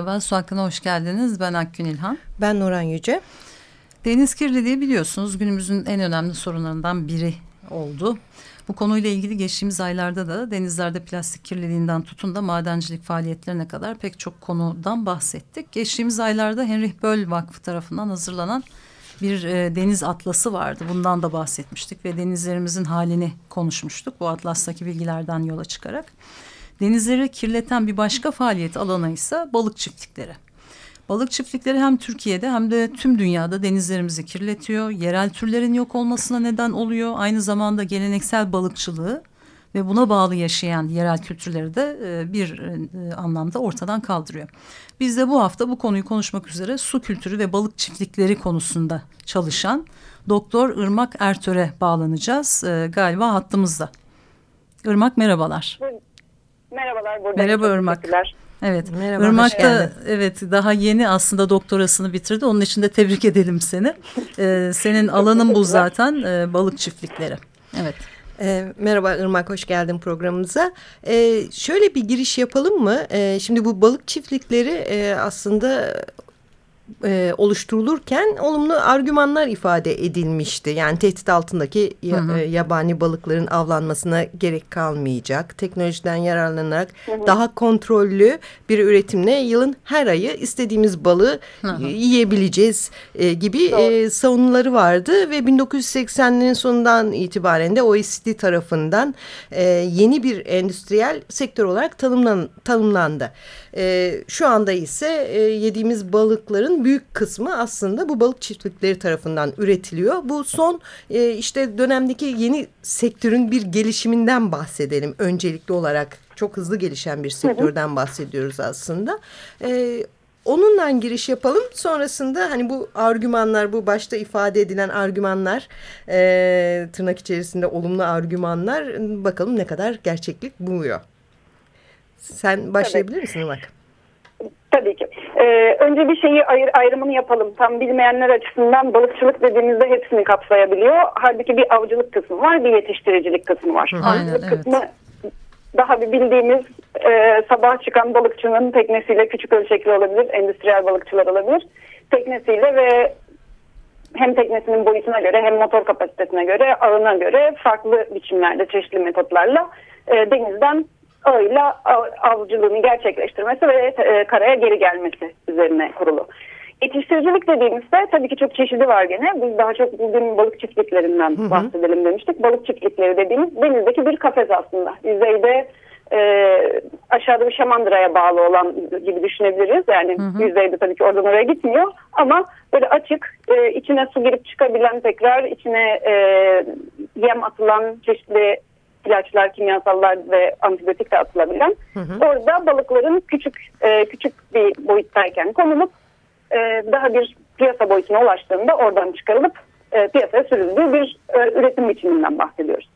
Merhaba, Su Hakkı'na hoş geldiniz. Ben Akgün İlhan. Ben Nuran Yüce. Deniz kirliliği biliyorsunuz günümüzün en önemli sorunlarından biri oldu. Bu konuyla ilgili geçtiğimiz aylarda da denizlerde plastik kirliliğinden tutun da madencilik faaliyetlerine kadar pek çok konudan bahsettik. Geçtiğimiz aylarda Henry Böll Vakfı tarafından hazırlanan bir e, deniz atlası vardı. Bundan da bahsetmiştik ve denizlerimizin halini konuşmuştuk bu atlastaki bilgilerden yola çıkarak. Denizleri kirleten bir başka faaliyet alanı ise balık çiftlikleri. Balık çiftlikleri hem Türkiye'de hem de tüm dünyada denizlerimizi kirletiyor. Yerel türlerin yok olmasına neden oluyor. Aynı zamanda geleneksel balıkçılığı ve buna bağlı yaşayan yerel kültürleri de e, bir e, anlamda ortadan kaldırıyor. Biz de bu hafta bu konuyu konuşmak üzere su kültürü ve balık çiftlikleri konusunda çalışan Doktor Irmak Ertör'e bağlanacağız. E, galiba hattımızda. Irmak merhabalar. Merhabalar. Burada Merhaba Irmak. Evet. Merhaba, Irmak da evet daha yeni aslında doktorasını bitirdi. Onun için de tebrik edelim seni. Ee, senin alanın bu zaten e, balık çiftlikleri. Evet. E, merhaba Irmak, hoş geldin programımıza. E, şöyle bir giriş yapalım mı? E, şimdi bu balık çiftlikleri e, aslında e, oluşturulurken olumlu argümanlar ifade edilmişti. Yani tehdit altındaki ya, hı hı. E, yabani balıkların avlanmasına gerek kalmayacak. Teknolojiden yararlanarak hı hı. daha kontrollü bir üretimle yılın her ayı istediğimiz balığı hı hı. yiyebileceğiz e, gibi e, savunuları vardı ve 1980'lerin sonundan itibaren de OECD tarafından e, yeni bir endüstriyel sektör olarak tanımlan, tanımlandı. E, şu anda ise e, yediğimiz balıkların büyük kısmı aslında bu balık çiftlikleri tarafından üretiliyor. Bu son e, işte dönemdeki yeni sektörün bir gelişiminden bahsedelim öncelikli olarak. Çok hızlı gelişen bir sektörden bahsediyoruz aslında. E, onunla giriş yapalım. Sonrasında hani bu argümanlar, bu başta ifade edilen argümanlar, e, tırnak içerisinde olumlu argümanlar bakalım ne kadar gerçeklik buluyor. Sen başlayabilir evet. misin Imak? Tabii ki. Ee, önce bir şeyi ayır, ayrımını yapalım. Tam bilmeyenler açısından balıkçılık dediğimizde hepsini kapsayabiliyor. Halbuki bir avcılık kısmı var, bir yetiştiricilik kısmı var. Aynen, avcılık evet. kısmı daha bir bildiğimiz e, sabah çıkan balıkçının teknesiyle küçük ölçekli olabilir, endüstriyel balıkçılar olabilir. Teknesiyle ve hem teknesinin boyutuna göre hem motor kapasitesine göre, ağına göre farklı biçimlerde, çeşitli metotlarla e, denizden ağıyla avcılığını gerçekleştirmesi ve e, karaya geri gelmesi üzerine kurulu. Yetiştiricilik dediğimizde tabii ki çok çeşidi var gene. Biz daha çok bugün balık çiftliklerinden hı hı. bahsedelim demiştik. Balık çiftlikleri dediğimiz denizdeki bir kafes aslında. Yüzeyde e, aşağıda bir şamandıraya bağlı olan gibi düşünebiliriz. Yani hı hı. yüzeyde tabii ki oradan oraya gitmiyor. Ama böyle açık, e, içine su girip çıkabilen tekrar, içine e, yem atılan çeşitli ilaçlar, kimyasallar ve antibiyotik de atılabilen. Hı hı. Orada balıkların küçük e, küçük bir boyuttayken konulup e, daha bir piyasa boyutuna ulaştığında oradan çıkarılıp e, piyasaya sürüldüğü bir e, üretim biçiminden bahsediyoruz.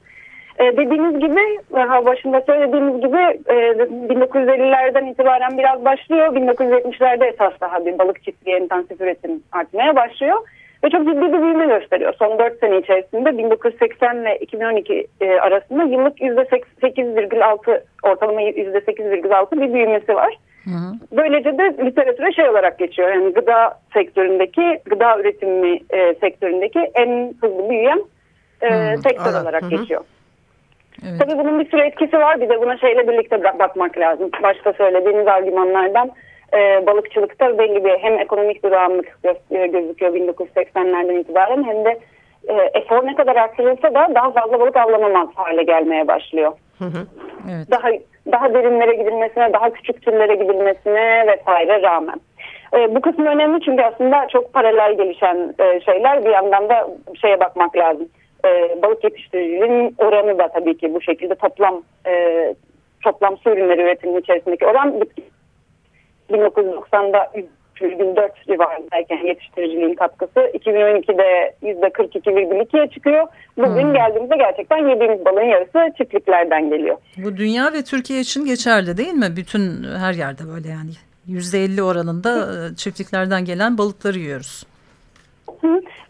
E, dediğimiz gibi, e, başında söylediğimiz gibi e, 1950'lerden itibaren biraz başlıyor. 1970'lerde esas daha bir balık çiftliği intensif üretim artmaya başlıyor. Ve çok ciddi bir büyüme gösteriyor. Son 4 sene içerisinde 1980 ile 2012 e, arasında yıllık %8,6 ortalama %8,6 bir büyümesi var. Hı hı. Böylece de literatüre şey olarak geçiyor. Yani gıda sektöründeki, gıda üretimi e, sektöründeki en hızlı büyüyen e, hı, sektör ara, olarak hı hı. geçiyor. Evet. Tabii bunun bir sürü etkisi var. Bir de buna şeyle birlikte bakmak lazım. Başta söylediğiniz argümanlardan e, balıkçılıkta belli bir hem ekonomik durağanlık e, gözüküyor 1980'lerden itibaren hem de e, efor ne kadar arttırılsa da daha fazla balık avlanamaz hale gelmeye başlıyor. Hı hı. Evet. Daha daha derinlere gidilmesine, daha küçük türlere gidilmesine vesaire rağmen. E, bu kısım önemli çünkü aslında çok paralel gelişen e, şeyler bir yandan da şeye bakmak lazım. e, balık yetiştiriciliğinin oranı da tabii ki bu şekilde toplam e, toplam su ürünleri üretiminin içerisindeki oran 1990'da 3,4 civarındayken yetiştiriciliğin katkısı 2012'de %42,2'ye çıkıyor. Bugün hmm. geldiğimizde gerçekten yediğimiz balığın yarısı çiftliklerden geliyor. Bu dünya ve Türkiye için geçerli değil mi? Bütün her yerde böyle yani %50 oranında çiftliklerden gelen balıkları yiyoruz.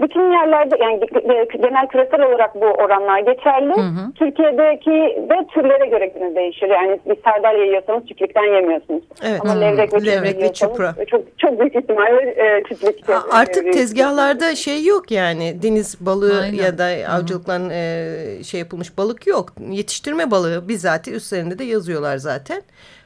Bütün yerlerde yani genel küresel olarak bu oranlar geçerli. Hı hı. Türkiye'deki de türlere göre değişir. Yani bir sardalya yiyorsanız çiftlikten yemiyorsunuz. Evet. Ama levrek ve, levrek ve çupra. Çok, çok büyük ihtimalle e, çiftlik. Ha, artık tezgahlarda şey yok yani deniz balığı Aynen. ya da avcılıktan e, şey yapılmış balık yok. Yetiştirme balığı bizzat üstlerinde de yazıyorlar zaten.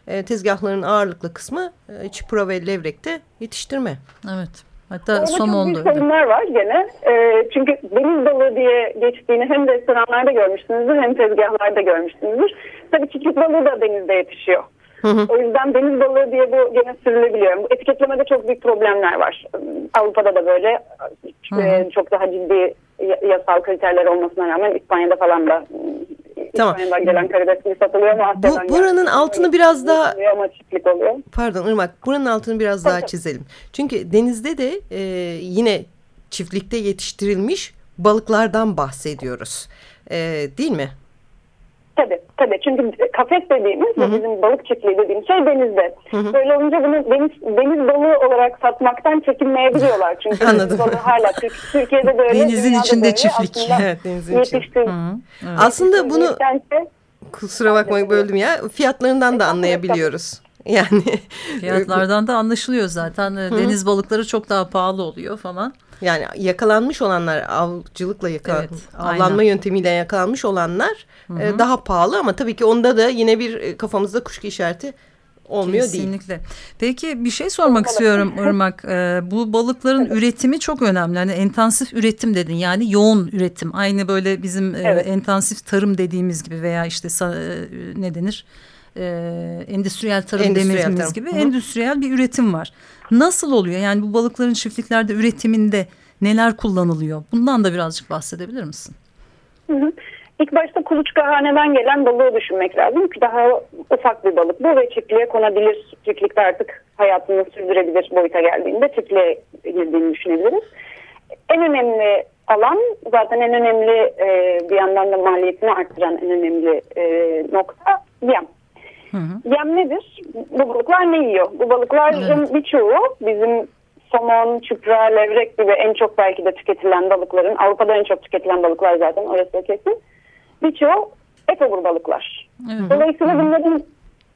E, tezgahların ağırlıklı kısmı e, çupra ve levrekte yetiştirme. Evet. Hatta Orada somon da sorunlar var gene. E, çünkü deniz balığı diye geçtiğini hem restoranlarda görmüşsünüzdür hem tezgahlarda görmüşsünüzdür. Tabii çiftlik balığı da denizde yetişiyor. Hı hı. O yüzden deniz balığı diye bu gene sürülebiliyor. Bu etiketlemede çok büyük problemler var. Avrupa'da da böyle hı hı. E, çok daha ciddi yasal kriterler olmasına rağmen İspanya'da falan da Tamam. İspanya'dan gelen karides satılıyor ama Bu, buranın altını biraz daha ama çiftlik oluyor. Pardon Irmak buranın altını biraz daha çizelim. Çünkü denizde de e, yine çiftlikte yetiştirilmiş balıklardan bahsediyoruz. E, değil mi? Tabii tabii çünkü kafes dediğimiz Hı -hı. bizim balık çiftliği dediğimiz şey denizde. Hı -hı. Böyle olunca bunu deniz, deniz balığı olarak satmaktan çekinmeyebiliyorlar. Çünkü Anladım. balığı hala Türkiye'de böyle. Denizin içinde çiftlik. Evet denizin içinde. Evet. Aslında bunu kusura bakmayın böldüm ya fiyatlarından da anlayabiliyoruz. Yani fiyatlardan da anlaşılıyor zaten. Hı. Deniz balıkları çok daha pahalı oluyor falan. Yani yakalanmış olanlar avcılıkla yakalan, evet, avlanma aynen. yöntemiyle yakalanmış olanlar Hı -hı. E, daha pahalı ama tabii ki onda da yine bir e, kafamızda kuşku işareti olmuyor Kesinlikle. değil. Peki bir şey sormak istiyorum Irmak. Ee, bu balıkların evet. üretimi çok önemli. Hani intensif üretim dedin yani yoğun üretim. Aynı böyle bizim e, evet. e, intensif tarım dediğimiz gibi veya işte e, ne denir? E, endüstriyel tarım endüstriyel dememiz tarım. gibi Hı -hı. endüstriyel bir üretim var. Nasıl oluyor? Yani bu balıkların çiftliklerde üretiminde neler kullanılıyor? Bundan da birazcık bahsedebilir misin? Hı hı. İlk başta kuluçkahaneden gelen balığı düşünmek lazım ki daha ufak bir balık bu ve çiftliğe konabilir. Çiftlikte artık hayatını sürdürebilir boyuta geldiğinde çiftliğe girdiğini düşünebiliriz. En önemli alan zaten en önemli e, bir yandan da maliyetini arttıran en önemli e, nokta yem. Hı hı. Yem nedir? Bu balıklar ne yiyor? Bu balıkların evet. birçoğu bizim somon, çupra, levrek gibi en çok belki de tüketilen balıkların, Avrupa'da en çok tüketilen balıklar zaten orası kesin. Birçoğu ekobur balıklar. Hı Dolayısıyla bunların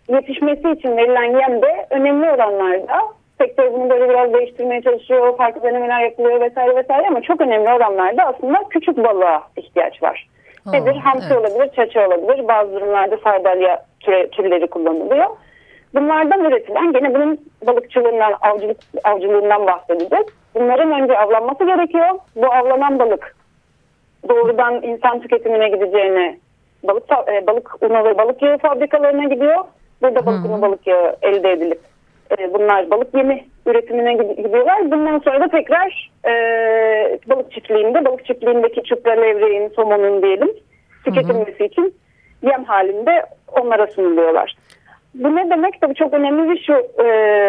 yetişmesi için verilen yem de önemli oranlarda sektör bunu böyle biraz değiştirmeye çalışıyor, farklı denemeler yapılıyor vesaire vesaire ama çok önemli oranlarda aslında küçük balığa ihtiyaç var. Nedir? Hamsi evet. olabilir, çaça olabilir. Bazı durumlarda sardalya türe, türleri kullanılıyor. Bunlardan üretilen gene bunun balıkçılığından, avcılık, avcılığından bahsedeceğiz. Bunların önce avlanması gerekiyor. Bu avlanan balık doğrudan insan tüketimine gideceğine balık e, balık unu ve balık yağı fabrikalarına gidiyor. Burada balık unu balık yağı elde edilip e, bunlar balık yemi üretimine gidiyorlar. Bundan sonra da tekrar e, balık çiftliğinde balık çiftliğindeki çupra levreğin somonun diyelim tüketilmesi için yem halinde onlara sunuluyorlar. Bu ne demek? Tabii çok önemli bir şu e,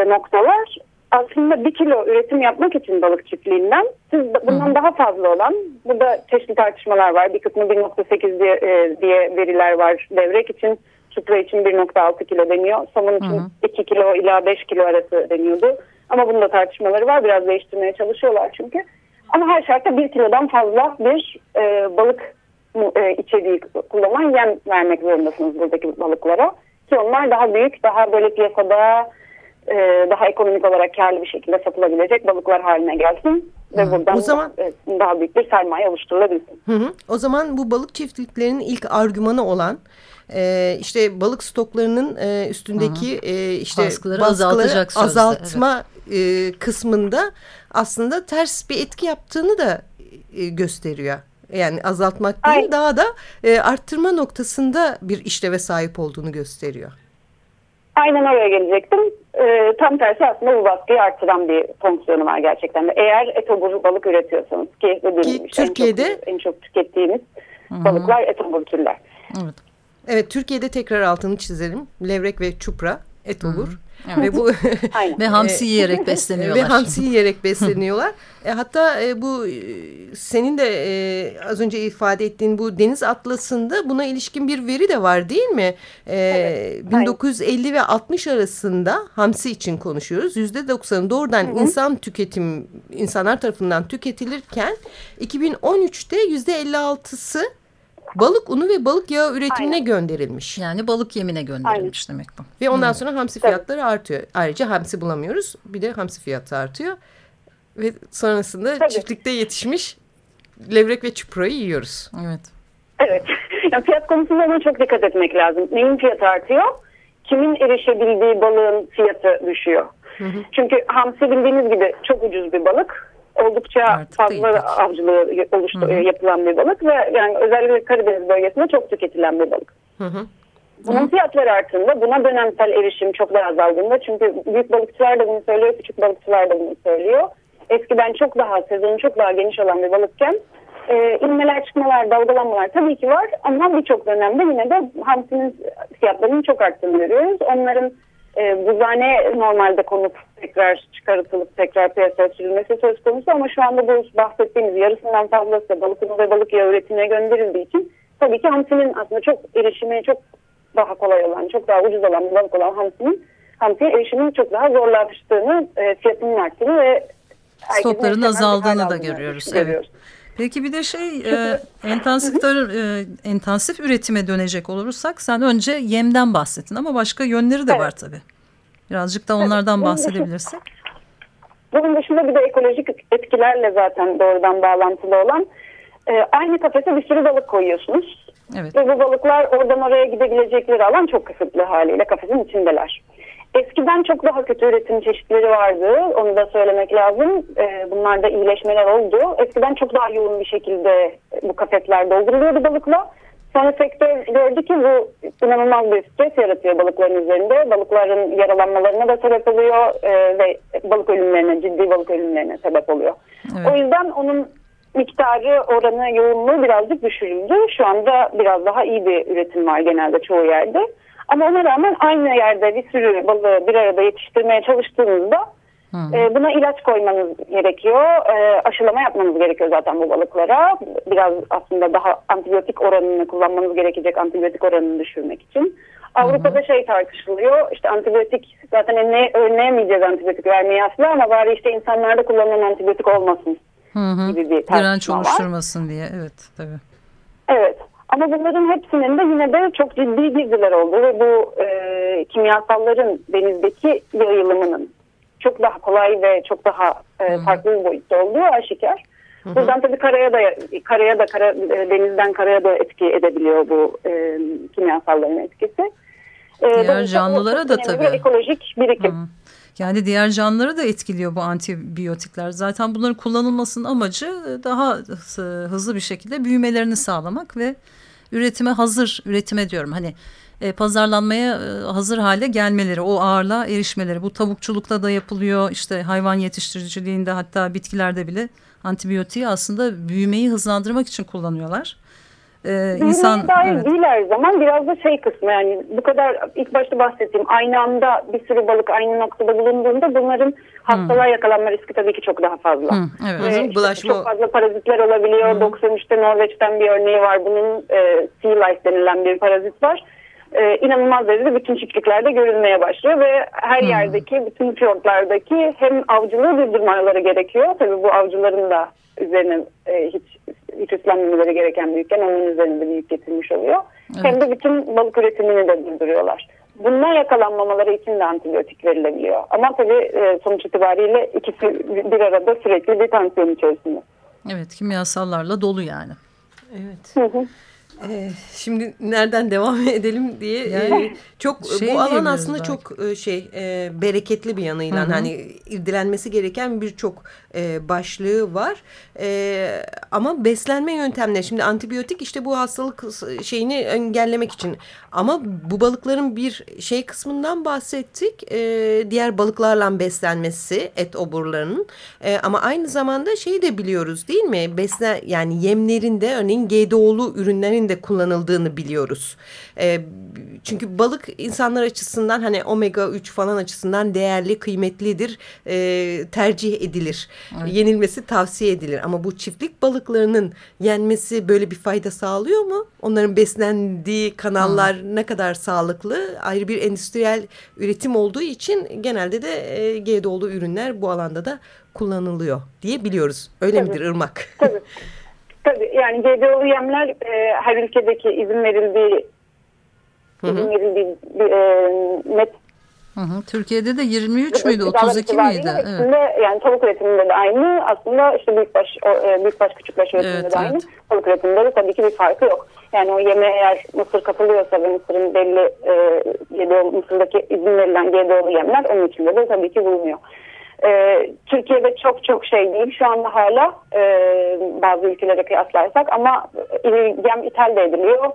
noktalar. Aslında bir kilo üretim yapmak için balık çiftliğinden siz bundan Hı. daha fazla olan burada çeşitli tartışmalar var. Bir kısmı 1.8 diye, e, diye veriler var. Devrek için supra için 1.6 kilo deniyor. Somun için Hı. 2 kilo ila 5 kilo arası deniyordu. Ama bunda tartışmaları var. Biraz değiştirmeye çalışıyorlar çünkü. Ama her şartta 1 kilodan fazla bir e, balık e, içeriği kullanan yem vermek zorundasınız buradaki balıklara. Ki onlar daha büyük, daha böyle piyasada e, daha ekonomik olarak karlı bir şekilde satılabilecek balıklar haline gelsin. Ve buradan o zaman, e, daha büyük bir sermaye oluşturulabilsin. Hı hı. O zaman bu balık çiftliklerinin ilk argümanı olan e, işte balık stoklarının e, üstündeki e, işte baskıları, baskıları azaltma evet. e, kısmında aslında ters bir etki yaptığını da e, gösteriyor. Yani azaltmak değil Ay. daha da e, arttırma noktasında bir işleve sahip olduğunu gösteriyor. Aynen oraya gelecektim. E, tam tersi aslında bu baskıyı artıran bir fonksiyonu var gerçekten de. Eğer etobur balık üretiyorsanız ki ki, Türkiye'de en çok, en çok tükettiğimiz Hı-hı. balıklar etobur türler. Evet. Evet Türkiye'de tekrar altını çizelim. Levrek ve çupra etobur. Hı-hı. Evet. Ve bu ve hamsi yiyerek besleniyorlar. Ve hamsi yiyerek besleniyorlar. e, hatta e, bu e, senin de e, az önce ifade ettiğin bu deniz atlasında buna ilişkin bir veri de var değil mi? E, evet. 1950 ve 60 arasında hamsi için konuşuyoruz. Yüzde doksanı doğrudan Hı -hı. insan tüketim insanlar tarafından tüketilirken 2013'te yüzde 56'sı balık unu ve balık yağı üretimine Aynen. gönderilmiş. Yani balık yemine gönderilmiş Aynen. demek bu. Ve ondan hmm. sonra hamsi fiyatları artıyor. Ayrıca hamsi bulamıyoruz. Bir de hamsi fiyatı artıyor. Ve sonrasında Tabii. çiftlikte yetişmiş levrek ve çuprayı yiyoruz. Evet. Evet. Yani fiyat konusunda ona çok dikkat etmek lazım. Neyin fiyatı artıyor? Kimin erişebildiği balığın fiyatı düşüyor. Hı hı. Çünkü hamsi bildiğiniz gibi çok ucuz bir balık oldukça Artık fazla değil, avcılığı oluştu, Hı -hı. yapılan bir balık ve yani özellikle Karadeniz bölgesinde çok tüketilen bir balık. Hı -hı. Bunun fiyatları arttığında buna dönemsel erişim çok daha azaldığında çünkü büyük balıkçılar da bunu söylüyor, küçük balıkçılar da bunu söylüyor. Eskiden çok daha sezonu çok daha geniş olan bir balıkken e, inmeler çıkmalar dalgalanmalar tabii ki var ama birçok dönemde yine de hamsinin fiyatlarının çok arttığını görüyoruz. Onların e, buzhane normalde konup tekrar çıkartılıp tekrar piyasaya sürülmesi söz konusu ama şu anda bu bahsettiğimiz yarısından fazlası balık unu ve balık yağı üretimine gönderildiği için tabii ki hamsinin aslında çok erişimi çok daha kolay olan, çok daha ucuz olan balık olan hamsinin hamsiye erişimin çok daha zorlaştığını, e, fiyatının arttığını ve stokların azaldığını da görüyoruz. Evet. Peki bir de şey e, intensif, e, intensif üretime dönecek olursak sen önce yemden bahsettin ama başka yönleri de evet. var tabii. Birazcık da onlardan evet. bahsedebilirsek. Bunun dışında bir de ekolojik etkilerle zaten doğrudan bağlantılı olan e, aynı kafese bir sürü balık koyuyorsunuz. Evet. Ve bu balıklar oradan oraya gidebilecekleri alan çok kısıtlı haliyle kafesin içindeler. Eskiden çok daha kötü üretim çeşitleri vardı. Onu da söylemek lazım. E, bunlarda iyileşmeler oldu. Eskiden çok daha yoğun bir şekilde bu kafesler dolduruluyordu balıkla. Sonra sektör gördü ki bu inanılmaz bir stres yaratıyor balıkların üzerinde. Balıkların yaralanmalarına da sebep oluyor e, ve balık ölümlerine, ciddi balık ölümlerine sebep oluyor. Evet. O yüzden onun miktarı, oranı, yoğunluğu birazcık düşürüldü. Şu anda biraz daha iyi bir üretim var genelde çoğu yerde. Ama ona rağmen aynı yerde bir sürü balığı bir arada yetiştirmeye çalıştığınızda e, buna ilaç koymanız gerekiyor. E, aşılama yapmanız gerekiyor zaten bu balıklara. Biraz aslında daha antibiyotik oranını kullanmanız gerekecek antibiyotik oranını düşürmek için. Avrupa'da şey tartışılıyor. İşte antibiyotik zaten önle, önleyemeyeceğiz antibiyotik vermeyi aslında ama bari işte insanlarda kullanılan antibiyotik olmasın Hı-hı. gibi bir Direnç oluşturmasın diye. Evet tabii. Evet. Ama bunların hepsinin de yine de çok ciddi girdiler oldu ve bu e, kimyasalların denizdeki yayılımının çok daha kolay ve çok daha e, farklı bir boyutta olduğu aşikar. Hı Buradan tabii karaya da karaya da kara, e, denizden karaya da etki edebiliyor bu e, kimyasalların etkisi. E, diğer canlılara da tabii. Ekolojik birikim. Hı. Yani diğer canlıları da etkiliyor bu antibiyotikler. Zaten bunların kullanılmasının amacı daha hızlı bir şekilde büyümelerini sağlamak ve üretime hazır, üretime diyorum hani e, pazarlanmaya e, hazır hale gelmeleri, o ağırlığa erişmeleri. Bu tavukçulukta da yapılıyor, işte hayvan yetiştiriciliğinde hatta bitkilerde bile antibiyotiği aslında büyümeyi hızlandırmak için kullanıyorlar. Ee, insan dair evet. değil her zaman biraz da şey kısmı yani bu kadar ilk başta bahsettiğim aynı anda bir sürü balık aynı noktada bulunduğunda bunların hastalığa yakalanma riski tabii ki çok daha fazla. Hmm, evet. Ve işte Bulaşma... Çok fazla parazitler olabiliyor. Hmm. 93'te Norveç'ten bir örneği var. Bunun e, sea lice denilen bir parazit var e, inanılmaz derecede bütün çiftliklerde görülmeye başlıyor ve her hmm. yerdeki bütün fiyortlardaki hem avcılığı durdurmaları gerekiyor. Tabii bu avcıların da üzerine e, hiç hiç üstlenmemeleri gereken büyükken onun üzerinde bir yük getirmiş oluyor. Evet. Hem de bütün balık üretimini de durduruyorlar. Bundan yakalanmamaları için de antibiyotik verilebiliyor. Ama tabii e, sonuç itibariyle ikisi bir arada sürekli bir tansiyon içerisinde. Evet kimyasallarla dolu yani. Evet. Hı hı. Ee, şimdi nereden devam edelim diye yani, e, çok şey bu alan aslında belki. çok e, şey e, bereketli bir yanıyla Hı -hı. hani irdelenmesi gereken birçok e, başlığı var e, ama beslenme yöntemleri şimdi antibiyotik işte bu hastalık şeyini engellemek için ama bu balıkların bir şey kısmından bahsettik e, diğer balıklarla beslenmesi et oburlarının e, ama aynı zamanda şeyi de biliyoruz değil mi beslen yani yemlerinde örneğin GDO'lu ürünlerin de kullanıldığını biliyoruz. E, çünkü balık insanlar açısından hani omega 3 falan açısından değerli, kıymetlidir, e, tercih edilir. Evet. Yenilmesi tavsiye edilir. Ama bu çiftlik balıklarının yenmesi böyle bir fayda sağlıyor mu? Onların beslendiği kanallar hmm. ne kadar sağlıklı? Ayrı bir endüstriyel üretim olduğu için genelde de e, GDO'lu ürünler bu alanda da kullanılıyor diye biliyoruz. Öyle Tabii. midir Irmak? Tabii. Tabii yani GDO'lu yemler e, her ülkedeki izin verildiği izin verildiği e, net Hı hı. Türkiye'de de 23 müydü, 32 miydi? Evet. Yani tavuk üretiminde de aynı. Aslında işte büyükbaş, e, büyükbaş küçükbaş üretiminde evet, de aynı. Evet. Tavuk üretiminde de tabii ki bir farkı yok. Yani o yeme eğer mısır katılıyorsa ve mısırın belli e, GDO, mısırdaki izin verilen GDO'lu yemler onun içinde de tabii ki bulunuyor. Ee, Türkiye'de çok çok şey değil şu anda hala e, bazı ülkelere kıyaslarsak ama yem ithal de ediliyor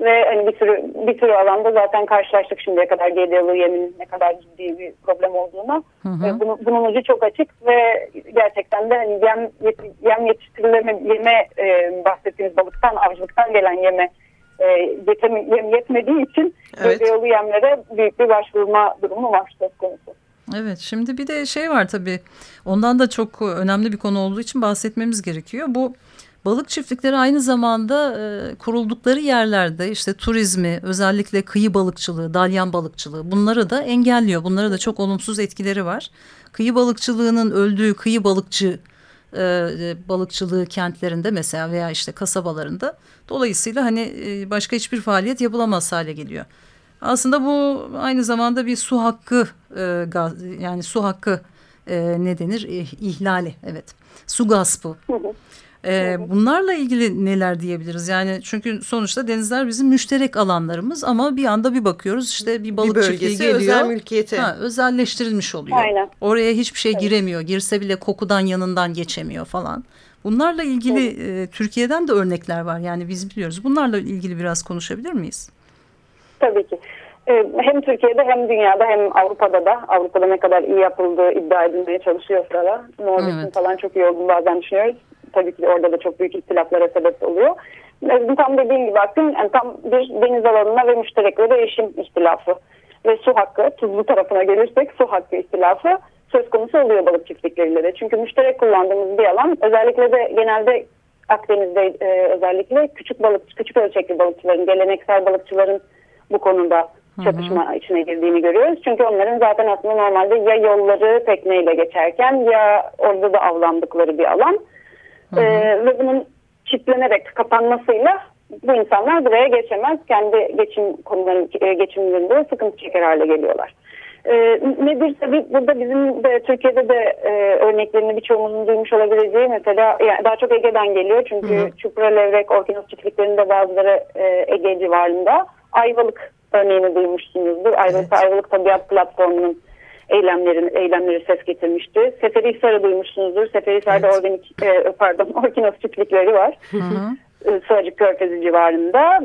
ve hani bir sürü bir sürü alanda zaten karşılaştık şimdiye kadar GDO'lu yemin ne kadar ciddi bir problem olduğunu. Hı hı. E, bunun, bunun ucu çok açık ve gerçekten de hani yem, yem yetiştirileme yeme e, bahsettiğimiz balıktan avcılıktan gelen yeme e, yetem, yem yetmediği için evet. GDO'lu yemlere büyük bir başvurma durumu var söz konusu. Evet şimdi bir de şey var tabii ondan da çok önemli bir konu olduğu için bahsetmemiz gerekiyor. Bu balık çiftlikleri aynı zamanda e, kuruldukları yerlerde işte turizmi özellikle kıyı balıkçılığı, dalyan balıkçılığı bunları da engelliyor. Bunlara da çok olumsuz etkileri var. Kıyı balıkçılığının öldüğü kıyı balıkçı e, balıkçılığı kentlerinde mesela veya işte kasabalarında dolayısıyla hani e, başka hiçbir faaliyet yapılamaz hale geliyor. Aslında bu aynı zamanda bir su hakkı e, gaz, yani su hakkı e, ne denir ihlali evet su gaspı. E, bunlarla ilgili neler diyebiliriz? Yani çünkü sonuçta denizler bizim müşterek alanlarımız ama bir anda bir bakıyoruz işte bir balık bir çiftliği geliyor. özel mülkiyeti. Ha, özelleştirilmiş oluyor. Aynen. Oraya hiçbir şey evet. giremiyor. Girse bile kokudan yanından geçemiyor falan. Bunlarla ilgili e, Türkiye'den de örnekler var. Yani biz biliyoruz. Bunlarla ilgili biraz konuşabilir miyiz? Tabii ki. Ee, hem Türkiye'de hem dünyada hem Avrupa'da da Avrupa'da ne kadar iyi yapıldığı iddia edilmeye çalışıyorsa da Norveç'in evet. falan çok iyi olduğunu bazen düşünüyoruz. Tabii ki orada da çok büyük ihtilaflara sebep oluyor. Bizim tam dediğim gibi aklım yani tam bir deniz alanına ve müştereklere erişim ihtilafı ve su hakkı tuzlu tarafına gelirsek su hakkı ihtilafı söz konusu oluyor balık çiftlikleriyle de. Çünkü müşterek kullandığımız bir alan özellikle de genelde Akdeniz'de e, özellikle küçük balık küçük ölçekli balıkçıların geleneksel balıkçıların bu konuda çatışma Hı-hı. içine girdiğini görüyoruz. Çünkü onların zaten aslında normalde ya yolları tekneyle geçerken ya orada da avlandıkları bir alan. Ee, ve bunun çitlenerek kapanmasıyla bu insanlar buraya geçemez. Kendi geçim konuları, e, geçimlerinde sıkıntı çeker hale geliyorlar. Ee, nedir tabii burada bizim de Türkiye'de de e, örneklerini birçoğumuzun duymuş olabileceği mesela yani daha çok Ege'den geliyor. Çünkü hı hı. Çupra, Levrek, Orkinos çiftliklerinde bazıları e, Ege civarında. Ayvalık örneğini duymuşsunuzdur. Ayvalık, evet. Ayvalık Tabiat Platformu'nun eylemlerin eylemleri ses getirmişti. Seferihisar'ı duymuşsunuzdur. Seferihisar'da evet. organik e, pardon orkinos çiftlikleri var. Hı hı. E, Sığacık Körfezi civarında.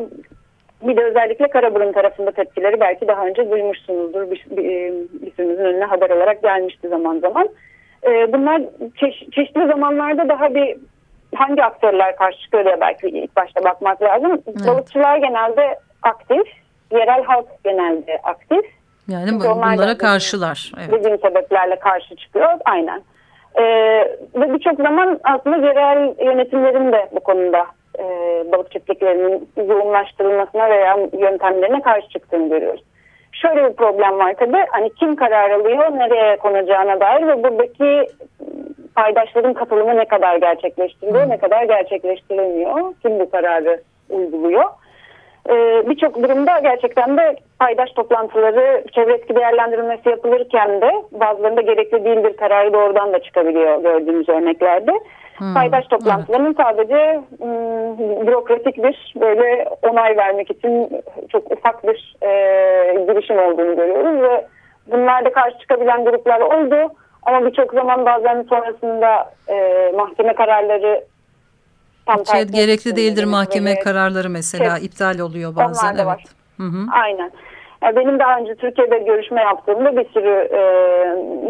Bir de özellikle Karaburun tarafında tepkileri belki daha önce duymuşsunuzdur. Bir, bir, e, bir sürümüzün önüne haber olarak gelmişti zaman zaman. E, bunlar çeş, çeşitli zamanlarda daha bir hangi aktörler karşı çıkıyor diye belki ilk başta bakmak lazım. Evet. Balıkçılar genelde aktif yerel halk genelde aktif. Yani Çünkü bunlara karşılar. Evet. Dediğim sebeplerle karşı çıkıyor. Aynen. Ee, ve birçok zaman aslında yerel yönetimlerin de bu konuda e, balık çiftliklerinin yoğunlaştırılmasına veya yöntemlerine karşı çıktığını görüyoruz. Şöyle bir problem var tabii. Hani kim karar alıyor, nereye konacağına dair ve buradaki paydaşların katılımı ne kadar gerçekleştiriliyor, hmm. ne kadar gerçekleştirilmiyor. Kim bu kararı uyguluyor birçok durumda gerçekten de paydaş toplantıları çevre etki değerlendirilmesi yapılırken de bazılarında gerekli değildir kararı doğrudan da çıkabiliyor gördüğümüz örneklerde. Hmm. Paydaş toplantılarının evet. sadece ım, bürokratik bir böyle onay vermek için çok ufak bir e, girişim olduğunu görüyoruz ve bunlarda karşı çıkabilen gruplar oldu. Ama birçok zaman bazen sonrasında e, mahkeme kararları tam şey, gerekli değildir mahkeme ve, kararları mesela şey, iptal oluyor bazen. Evet. Var. Hı hı. Aynen. Benim daha önce Türkiye'de görüşme yaptığımda bir sürü e,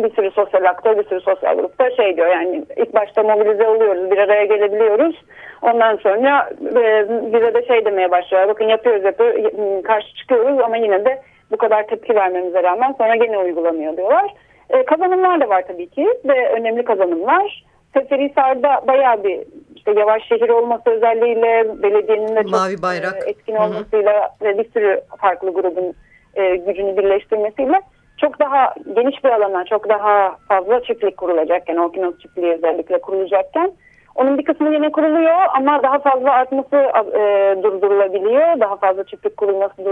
bir sürü sosyal aktör, bir sürü sosyal grupta şey diyor yani ilk başta mobilize oluyoruz, bir araya gelebiliyoruz. Ondan sonra e, bize de şey demeye başlıyor. Bakın yapıyoruz, yapıyoruz, karşı çıkıyoruz ama yine de bu kadar tepki vermemize rağmen sonra gene uygulamıyor diyorlar. E, kazanımlar da var tabii ki ve önemli kazanımlar. Seferihisar'da bayağı bir işte yavaş şehir olması özelliğiyle belediyenin de çok Mavi bayrak. E, etkin olmasıyla Hı -hı. ve bir sürü farklı grubun e, gücünü birleştirmesiyle çok daha geniş bir alana çok daha fazla çiftlik kurulacak yani Okyanus çiftliği özellikle kurulacakken onun bir kısmı yine kuruluyor ama daha fazla artması e, durdurulabiliyor. Daha fazla çiftlik kurulması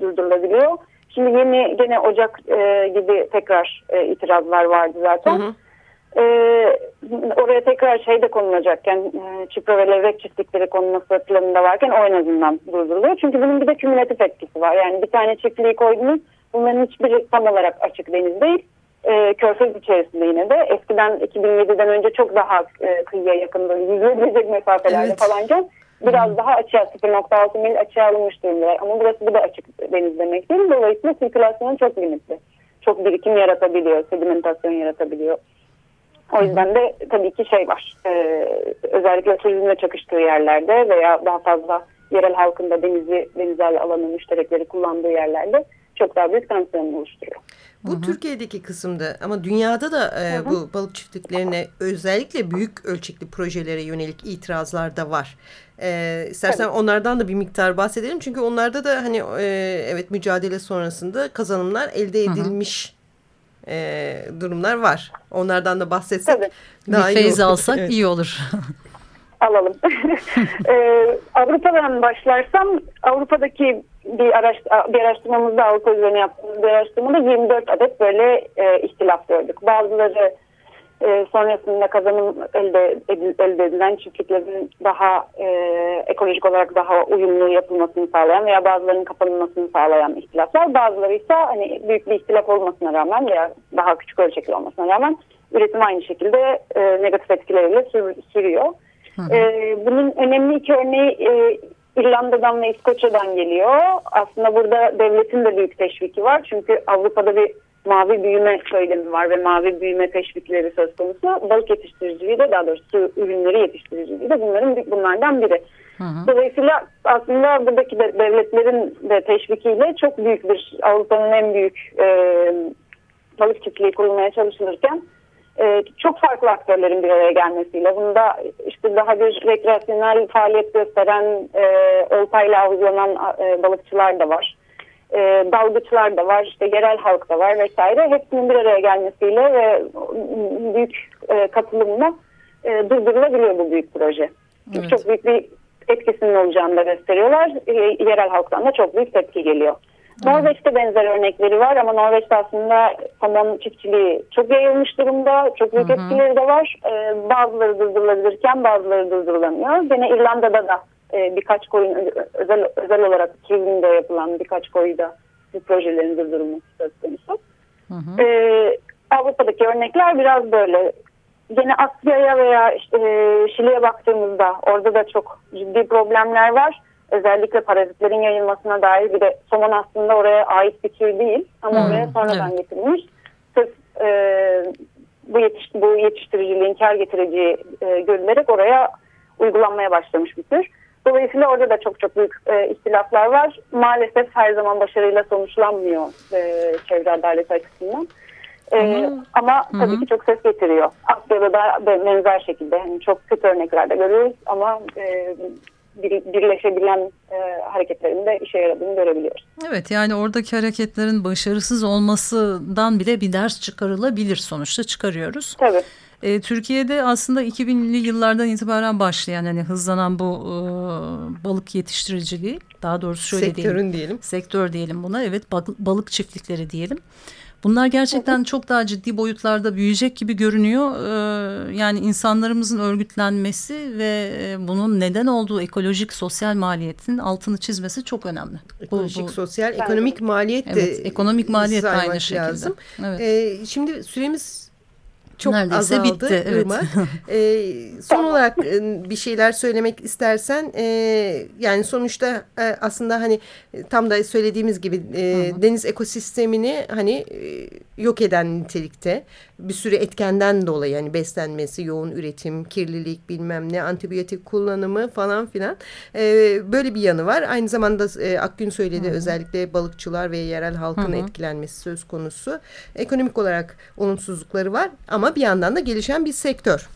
durdurulabiliyor. Şimdi yeni gene Ocak e, gibi tekrar e, itirazlar vardı zaten. Hı hı. E, oraya tekrar şey de konulacakken e, çipra ve levrek çiftlikleri konulması planında varken o en azından durduruluyor. Çünkü bunun bir de kümülatif etkisi var. Yani bir tane çiftliği koydunuz bunların hiçbiri tam olarak açık deniz değil. E, körfez içerisinde yine de eskiden 2007'den önce çok daha e, kıyıya yakında yüzülebilecek mesafelerde evet. falanken biraz hmm. daha açığa 0.6 mil açığa alınmış durumdalar. Ama burası bu da açık deniz demek değil. Dolayısıyla sirkülasyonu çok limitli. Çok birikim yaratabiliyor, sedimentasyon yaratabiliyor. O yüzden de tabii ki şey var. E, özellikle turizmle çakıştığı yerlerde veya daha fazla yerel halkında denizi, denizel alanı müşterekleri kullandığı yerlerde çok daha büyük tansiyon oluşturuyor. Bu Hı -hı. Türkiye'deki kısımda ama dünyada da e, bu balık çiftliklerine özellikle büyük ölçekli projelere yönelik itirazlar da var. E, istersen evet. onlardan da bir miktar bahsedelim. Çünkü onlarda da hani e, evet mücadele sonrasında kazanımlar elde edilmiş Hı -hı e, durumlar var. Onlardan da bahsetsek Tabii. daha bir feyz alsak evet. iyi olur. Alalım. ee, Avrupa'dan başlarsam Avrupa'daki bir, araş, bir araştırmamızda Avrupa üzerine yaptığımız bir araştırmada 24 adet böyle e, ihtilaf gördük. Bazıları e, sonrasında kazanım elde, elde edilen çiftliklerin daha e, ekolojik olarak daha uyumlu yapılmasını sağlayan veya bazılarının kapanılmasını sağlayan ihtilaflar. Bazıları ise hani büyük bir ihtilaf olmasına rağmen veya daha küçük ölçekli olmasına rağmen üretim aynı şekilde e, negatif etkileriyle sür, sürüyor. Hı hı. E, bunun önemli iki örneği e, İrlanda'dan ve İskoçya'dan geliyor. Aslında burada devletin de büyük teşviki var. Çünkü Avrupa'da bir mavi büyüme söylemi var ve mavi büyüme teşvikleri söz konusu. Balık yetiştiriciliği de daha doğrusu ürünleri yetiştiriciliği de bunların bunlardan biri. Hı hı. Dolayısıyla aslında buradaki de, devletlerin de teşvikiyle çok büyük bir Avrupa'nın en büyük e, balık çiftliği kurulmaya çalışılırken e, çok farklı aktörlerin bir araya gelmesiyle bunda işte daha bir rekreasyonel faaliyet gösteren e, oltayla avlanan e, balıkçılar da var e, dalgıçlar da var, işte yerel halk da var vesaire. Hepsinin bir araya gelmesiyle ve büyük e, katılımla e, durdurulabiliyor bu büyük proje. Evet. Çok büyük bir etkisinin olacağını da gösteriyorlar. E, yerel halktan da çok büyük tepki geliyor. Evet. Norveç'te benzer örnekleri var ama Norveç'te aslında somon çiftçiliği çok yayılmış durumda. Çok büyük hı. etkileri de var. Ee, bazıları durdurulabilirken bazıları durdurulamıyor. Gene İrlanda'da da e, birkaç koyun özel, özel olarak Kilvin'de yapılan birkaç koyda bu projelerin durdurulması söz konusu. Hı hı. E, Avrupa'daki örnekler biraz böyle. Gene Asya'ya veya işte e, Şili'ye baktığımızda orada da çok ciddi problemler var. Özellikle parazitlerin yayılmasına dair bir de somon aslında oraya ait bir tür değil ama hmm, oraya sonradan evet. getirilmiş. Sırf e, bu, yetiş, bu yetiştiriciliğin kar getireceği e, görülerek oraya uygulanmaya başlamış bir tür. Dolayısıyla orada da çok çok büyük e, ihtilaflar var. Maalesef her zaman başarıyla sonuçlanmıyor e, çevre adaleti açısından. E, ama tabii Hı -hı. ki çok ses getiriyor. Asya'da da benzer şekilde yani çok kötü örneklerde görüyoruz ama e, bir, birleşebilen e, hareketlerin de işe yaradığını görebiliyoruz. Evet yani oradaki hareketlerin başarısız olmasından bile bir ders çıkarılabilir sonuçta çıkarıyoruz. Tabii. E, Türkiye'de aslında 2000'li yıllardan itibaren başlayan hani hızlanan bu e, balık yetiştiriciliği daha doğrusu şöyle Sektörün diyelim. diyelim. Sektör diyelim buna evet balık çiftlikleri diyelim. Bunlar gerçekten çok daha ciddi boyutlarda büyüyecek gibi görünüyor. Ee, yani insanlarımızın örgütlenmesi ve e, bunun neden olduğu ekolojik sosyal maliyetin altını çizmesi çok önemli. Ekolojik, bu, bu, sosyal, ekonomik maliyet de evet, ekonomik maliyet de aynı şekilde. lazım. Evet. Ee, şimdi süremiz çok Neredeyse azaldı bitti, evet. Ee, son olarak e, bir şeyler söylemek istersen e, yani sonuçta e, aslında hani e, tam da söylediğimiz gibi e, deniz ekosistemini hani e, yok eden nitelikte bir sürü etkenden dolayı yani beslenmesi, yoğun üretim, kirlilik bilmem ne, antibiyotik kullanımı falan filan e, böyle bir yanı var. Aynı zamanda e, Akgün söyledi özellikle balıkçılar ve yerel halkın Hı hı. etkilenmesi söz konusu. Ekonomik olarak olumsuzlukları var ama bir yandan da gelişen bir sektör.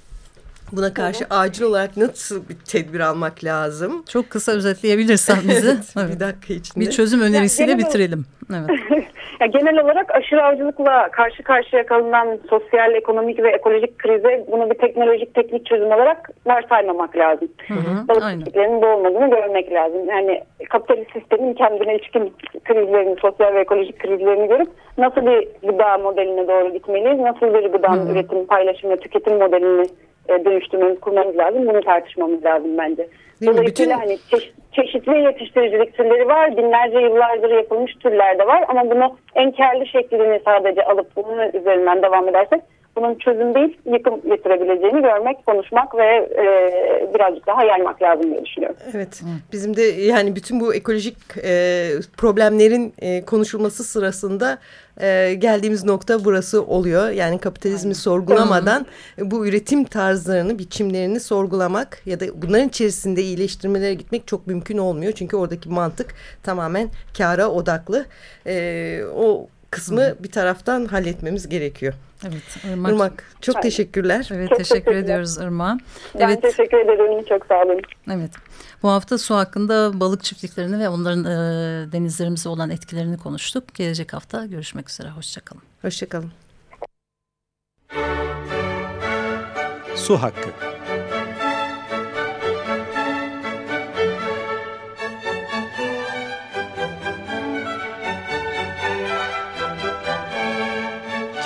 Buna karşı acil olarak nasıl bir tedbir almak lazım? Çok kısa özetleyebilirsen bizi. Evet, Evet. Bir dakika içinde. Bir çözüm önerisiyle genel- bitirelim. Evet. Ya genel olarak aşırı avcılıkla karşı karşıya kalınan sosyal, ekonomik ve ekolojik krize bunu bir teknolojik teknik çözüm olarak varsaymamak lazım. Hı hı, Balık aynen. çiftliklerinin bu olmadığını görmek lazım. Yani kapitalist sistemin kendine ilişkin krizlerini, sosyal ve ekolojik krizlerini görüp nasıl bir gıda modeline doğru gitmeliyiz, nasıl bir gıda üretim, paylaşım ve tüketim modelini dönüştürmemiz, kurmamız lazım. Bunu tartışmamız lazım bence. Değil? Dolayısıyla Bütün- hani çeşit, çeşitli yetiştiricilik türleri var. Binlerce yıllardır yapılmış türler de var. Ama bunu en karlı şeklini sadece alıp bunun üzerinden devam edersek bunun çözüm değil yıkım getirebileceğini görmek, konuşmak ve e, birazcık daha yaymak lazım diye düşünüyorum. Evet. Bizim de yani bütün bu ekolojik e, problemlerin e, konuşulması sırasında e, geldiğimiz nokta burası oluyor. Yani kapitalizmi sorgulamadan e, bu üretim tarzlarını, biçimlerini sorgulamak ya da bunların içerisinde iyileştirmelere gitmek çok mümkün olmuyor. Çünkü oradaki mantık tamamen kara odaklı. E, o kısmı bir taraftan halletmemiz gerekiyor. Evet. Irmak. Irmak çok Aynen. teşekkürler. Evet Çok teşekkür ediyoruz Irmak. Ben Evet. teşekkür ederim. Çok sağ olun. Evet. Bu hafta su hakkında balık çiftliklerini ve onların e, denizlerimize olan etkilerini konuştuk. Gelecek hafta görüşmek üzere. Hoşçakalın. Hoşçakalın. Su hakkı.